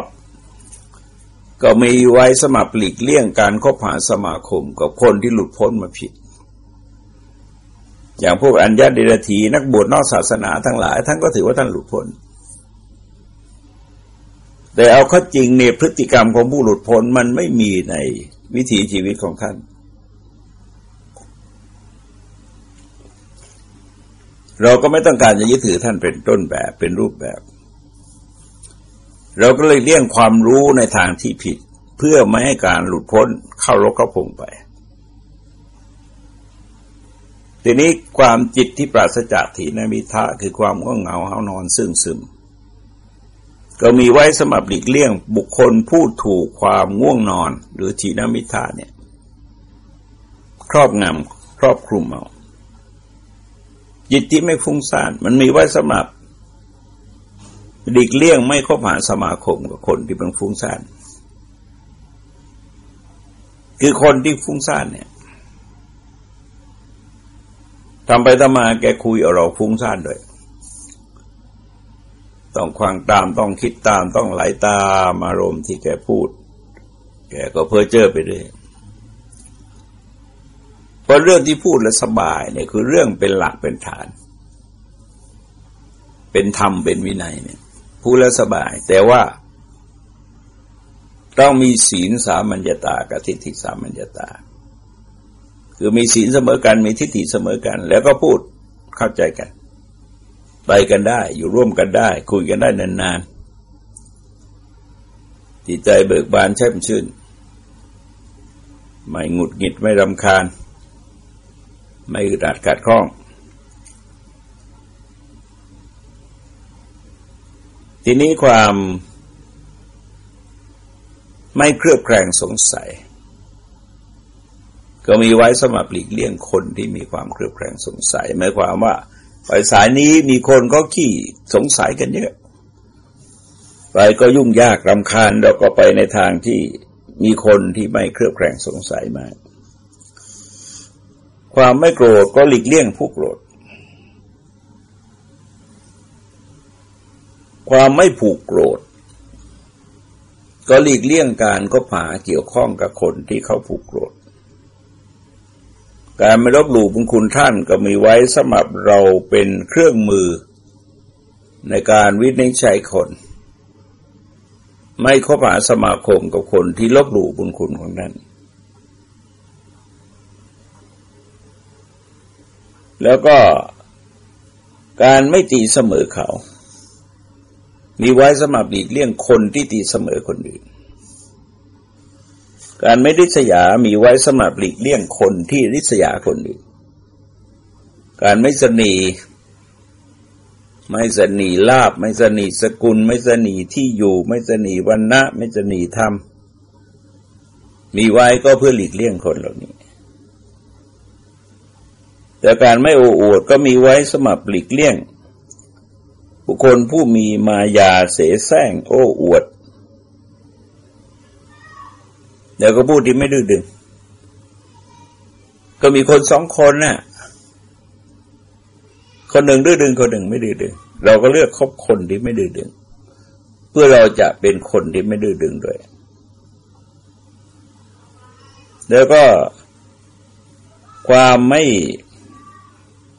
ก็มีไว้สมับหลีกเลี่ยงการคบหาสมาคมกับคนที่หลุดพ้นมาผิด อย่างพวกอัญญาเดรธีนักบวชนอกศาสนาทั้งหลาย ท่านก็ถือว่าท่านหลุดพ้น แต่เอาข้อจริงเนี่ยพฤติกรรมของผู้หลุดพ้นมันไม่มีในวิถีชีวิตของท่าน เราก็ไม่ต้องการจะยึดถือท่านเป็นต้นแบบเป็นรูปแบบ เราก็เลยเลี่ยงความรู้ในทางที่ผิด เพื่อไม่ให้การหลุดพ้นเข้ารกเข้าพงไป ทีนี้ความจิตที่ปราศจากถีนมิทะคือความง่วงเหงาเฮานอนซึ่งซึม ก็มีไว้สำหรับหลีกเลี่ยงบุคคลผู้ถูกความง่วงนอน หรือทีนมิทาเนี่ยครอบงำครอบคลุมเอาจิตที่ไม่ฟุ้งซ่านมันมีไว้สำหรับ หลีกเลี่ยงไม่คบหาสมาคมกับคนที่เป็นฟุ้งซ่านคือคนที่ฟุ้งซ่านเนี่ยทำไปทำมาแกคุยเอาเราฟุ้งซ่านด้วยต้องควังตามต้องคิดตามต้องไหลตามอารมณ์ที่แกพูด แกก็เพ้อเจ้อไปเรื่อยเพราะเรื่องที่พูดแล้วสบายเนี่ยคือเรื่องเป็นหลักเป็นฐาน เป็นธรรมเป็นวินัยเนี่ย พูดแล้วสบาย แต่ว่า ต้องมีศีลสามัญญาตากับทิฏฐิสามัญญาตา คือมีศีลเสมอกันมีทิฏฐิเสมอกัน แล้วก็พูดเข้าใจกันไปกันได้ อยู่ร่วมกันได้ คุยกันได้นานๆจิตใจเบิกบานแช่มชื่น ไม่หงุดหงิดไม่รำคาญ ไม่อึดอัดกัดข้อง ทีนี้ความไม่เครือบแคลงสงสัย ก็มีไว้สำหรับหลีกเลี่ยงคนที่มีความเครือบแคลงสงสัยหมายความว่าไปสายนี้มีคนก็ขี้สงสัยกันเยอะ ไปก็ยุ่งยากรำคาญเราก็ไปในทางที่มีคนที่ไม่เครือบแคลงสงสัยมาก ความไม่โกรธก็หลีกเลี่ยงผู้โกรธ ความไม่ผูกโกรธ ก็หลีกเลี่ยงการก็ผาเกี่ยวข้องกับคนที่เขาผูกโกรธ การไม่ลบหลู่บุญคุณท่านก็มีไว้สำหรับเราเป็นเครื่องมือ ในการวินิจฉัยคน ไม่คบหาสมาคมกับคนที่ลบหลู่บุญคุณของท่านแล้วก็การไม่ตีเสมอเขา มีไว้สำหรับหลีกเลี่ยงคนที่ตีเสมอคนอื่น การไม่ริษยา มีไว้สำหรับหลีกเลี่ยงคนที่ริษยาคนอื่น การไม่สนีไม่สนีลาบ ไม่สนีสกุล ไม่สนีที่อยู่ ไม่สนีวันนะไม่สนีธรรม มีไว้ก็เพื่อหลีกเลี่ยงคนเหล่านี้ แต่การไม่โอ้อวดก็มีไว้สำหรับหลีกเลี่ยง บุคคลผู้มีมายาเสแสร้งโอ้อวด เดี๋ยวก็พูดที่ไม่ดื้อดึง ก็มีคนสองคนนะ่ะ คนหนึ่งดื้อดึง คนหนึ่งไม่ดื้อดึง เราก็เลือกคบคนที่ไม่ดื้อดึง เพื่อเราจะเป็นคนที่ไม่ดื้อดึงด้วย แล้วก็ความไม่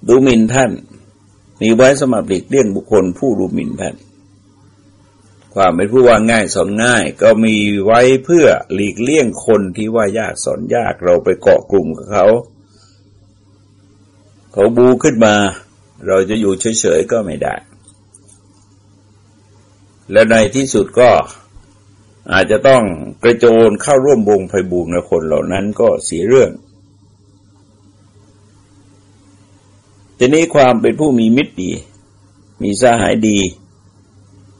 ดูหมิ่นท่าน มีไว้สมับหลีกเลี่ยงบุคคลผู้ดูหมิ่นท่น ความเป็นผู้ว่าง่ายสอนง่าย ก็มีไว้เพื่อหลีกเลี่ยงคนที่ว่ายากสอนยากเราไปเกาะกลุ่มกับเขา เขาบูขึ้นมา เราจะอยู่เฉยๆก็ไม่ได้ และในที่สุดก็อาจจะต้องกระโจนเข้าร่วมวงไพบูรณคนเหล่านั้นก็เสียเรื่อง ทีนี้ความเป็นผู้มีมิตรดี มีสหายดี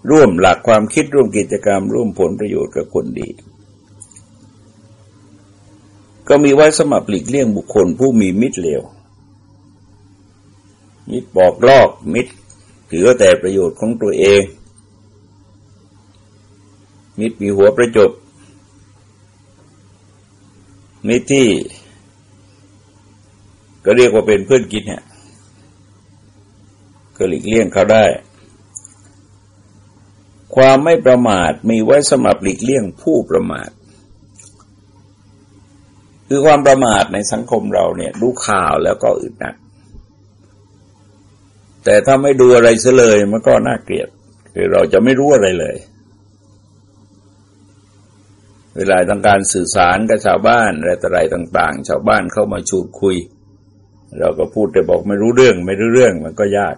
ร่วมหลักความคิดร่วมกิจกรรม ร่วมผลประโยชน์กับคนดี ก็มีไว้สมับหลีกเลี่ยงบุคคลผู้มีมิตรเลวมิตรบอกลอกมิตรถือแต่ประโยชน์ของตัวเอง มิตรมีหัวประจบมิตรที่ ก็เรียกว่าเป็นเพื่อนกินเนี่ย ก็หลีกเลี่ยงเขาได้ ความไม่ประมาทมีไว้สำหรับหลีกเลี่ยงผู้ประมาท คือความประมาทในสังคมเราเนี่ยดูข่าวแล้วก็อึดอัดแต่ถ้าไม่ดูอะไรเสเลยมันก็น่าเกลียด คือเราจะไม่รู้อะไรเลย เวลาต้องการสื่อสารกับชาวบ้านอะไรต่ออะไรต่าง ๆ ชาวบ้านเข้ามาชูดคุย เราก็พูดแต่บอกไม่รู้เรื่อง ไม่รู้เรื่องมันก็ยาก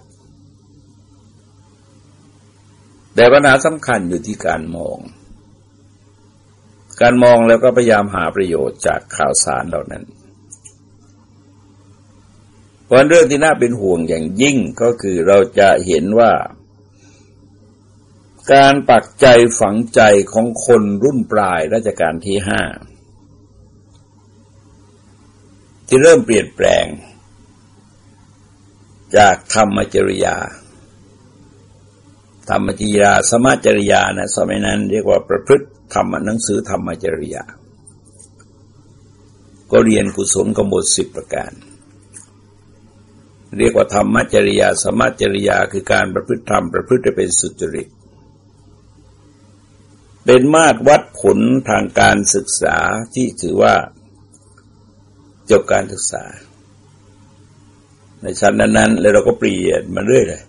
แต่ปัญหาสำคัญอยู่ที่การมอง การมองแล้วก็พยายามหาประโยชน์จากข่าวสารเหล่านั้นเพราะเรื่องที่น่าเป็นห่วงอย่างยิ่งก็คือเราจะเห็นว่า การปักใจฝังใจของคนรุ่นปลายรัชกาลที่ห้าที่เริ่มเปลี่ยนแปลง จากธรรมจริยา ธรรมจริยาสมาจริยานะสมัยนั้นเรียกว่าประพฤติธรรมหนังสือธรรมจริยา ก็เรียนกุศลกมลสิบประการ เรียกว่าธรรมจริยา สมาจริยาคือการประพฤติธรรมประพฤติเป็นสุจริต เป็นมาตรวัดผลทางการศึกษาที่ถือว่าจบการศึกษา ในชั้นนั้นๆ แล้วเราก็เปลี่ยนมาเรื่อยเลย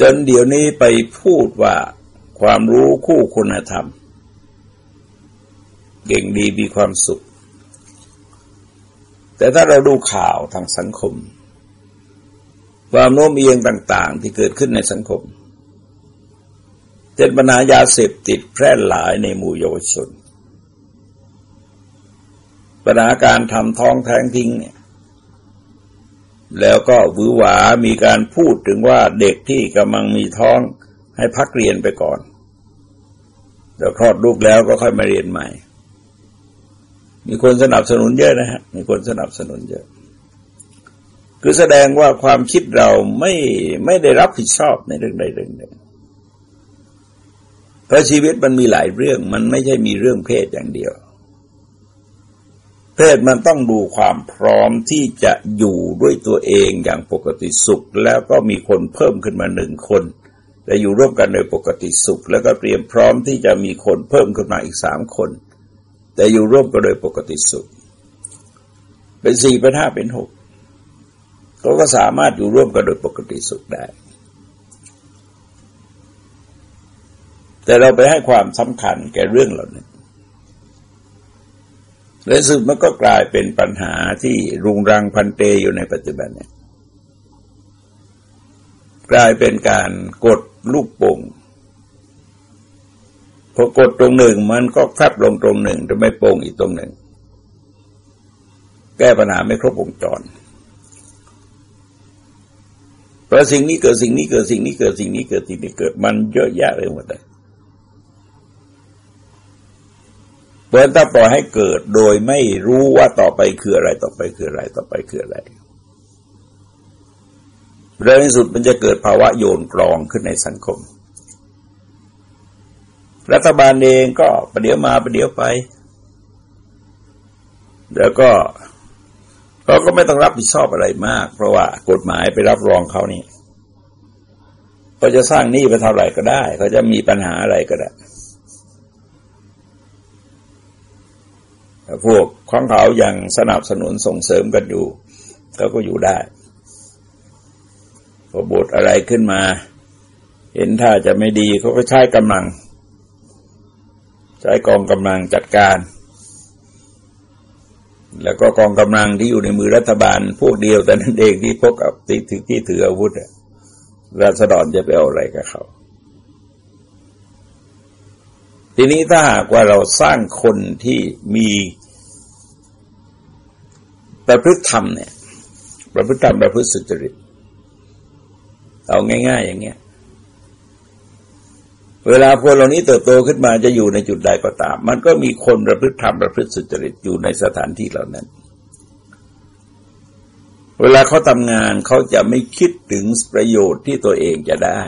จนเดี๋ยวนี้ไปพูดว่าความรู้คู่คุณธรรม เก่งดีมีความสุข แต่ถ้าเราดูข่าวทางสังคม ความโน้มเอียงต่าง ๆ ที่เกิดขึ้นในสังคมเจ็นปัญหายาเสพติดแพร่หลายในหมู่เยาวชนปัญหาการทำท้องแท้งทิ้งเนี่ย แล้วก็วือหวามีการพูดถึงว่าเด็กที่กำลังมีท้องให้พักเรียนไปก่อนเดี๋ยวคลอดลูกแล้วก็ค่อยมาเรียนใหม่ มีคนสนับสนุนเยอะนะฮะ มีคนสนับสนุนเยอะ คือแสดงว่าความคิดเราไม่ไม่ได้รับผิดชอบในเรื่องใดเรื่องหนึ่งเพราะชีวิตมันมีหลายเรื่อง มันไม่ใช่มีเรื่องเพศอย่างเดียว เพศมันต้องดูความพร้อมที่จะอยู่ด้วยตัวเองอย่างปกติสุข แล้วก็มีคนเพิ่มขึ้นมาหนึ่งคนแต่อยู่ร่วมกันโดยปกติสุข แล้วก็เตรียมพร้อมที่จะมีคนเพิ่มขึ้นมาอีกสามคน แต่อยู่ร่วมกันโดยปกติสุข เป็นสี่เป็นห้าเป็นหกเขาก็สามารถอยู่ร่วมกันโดยปกติสุขได้ แต่เราไปให้ความสำคัญแก่เรื่องเหล่านี้ และสึกมันก็กลายเป็นปัญหาที่รุงรังพันเตอยู่ในปัจจุบันเนี่ยกลายเป็นการกดลูกโป่งพอกดตรงหนึ่งมันก็แคบลงตรงหนึ่งจะไม่โป่งอีกตรงหนึ่ง แก้ปัญหาไม่ครบวงจรเพราะสิ่งนี้เกิดสิ่งนี้เกิดสิ่งนี้เกิดสิ่งนี้เกิดสิ่งนี้เกิดมันเยอะแยะเลยหมดเลย เพราะถ้าปล่อยให้เกิดโดยไม่รู้ว่าต่อไปคืออะไรต่อไปคืออะไรต่อไปคืออะไรเรองที่สุดมันจะเกิดภาวะโยนกรองขึ้นในสังคม รัฐบาลเองก็ประเดี๋ยวมาประเดี๋ยวไป แล้วก็เขาก็ไม่ต้องรับผิดชอบอะไรมาก เพราะว่ากฎหมายไปรับรองเขานี่เขาจะสร้างหนี้ไปเท่าไหร่ก็ได้เขาจะมีปัญหาอะไรก็ได้ พวกของเขายังสนับสนุนส่งเสริมกันอยู่เขาก็อยู่ได้พอบทอะไรขึ้นมา เห็นถ้าจะไม่ดีเขาก็ใช้กำลัง ใช้กองกำลังจัดการ แล้วก็กองกำลังที่อยู่ในมือรัฐบาล พวกเดียวแต่นั้นเองที่พกกับที่ถือที่ถืออาวุธรัษฎรจะไปเอาอะไรกับเขา ทีนี้ถ้าหากว่าเราสร้างคนที่มีประพฤติธรรมเนี่ย ประพฤติธรรมประพฤติสุจริต เอาง่าย ๆ อย่างเงี้ย เวลาคนเหล่านี้เติบโตขึ้นมาจะอยู่ในจุดใดก็ตาม มันก็มีคนประพฤติธรรมประพฤติสุจริตอยู่ในสถานที่เหล่านั้น เวลาเขาทำงานเขาจะไม่คิดถึงประโยชน์ที่ตัวเองจะได้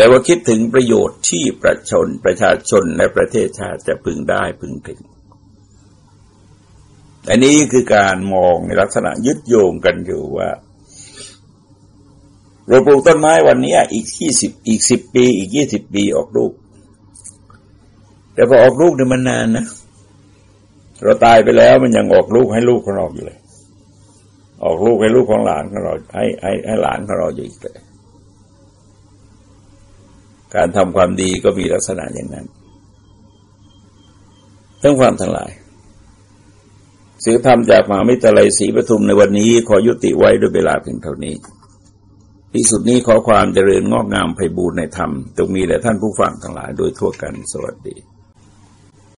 แต่ว่าคิดถึงประโยชน์ที่ประชนประชาชนและประเทศชาติจะพึงได้พึงถึง อันนี้คือการมองในลักษณะยึดโยงกันอยู่ว่าเราปลูกต้นไม้วันนี้อีกยี่สิบอีกสิบปี อีกยี่สิบปีออกลูก แต่พอออกลูกเนี่ยมันนานนะเราตายไปแล้วมันยังออกลูกให้ลูกของเราอยู่เลย ออกลูกให้ลูกของหลานของเราให้ให้ให้หลานของเราอยู่อีกเลย การทำความดีก็มีลักษณะอย่างนั้นทั้งความทั้งหลายสื่อธรรมจากมหาวิทยาลัยศรีปทุมในวันนี้ขอยุติไว้ด้วยเวลาเพียงเท่านี้ที่สุดนี้ขอความเจริญงอกงามไพบูรณในธรรมจงมีแด่ท่านผู้ฟังทั้งหลายโดยทั่วกันสวัสดี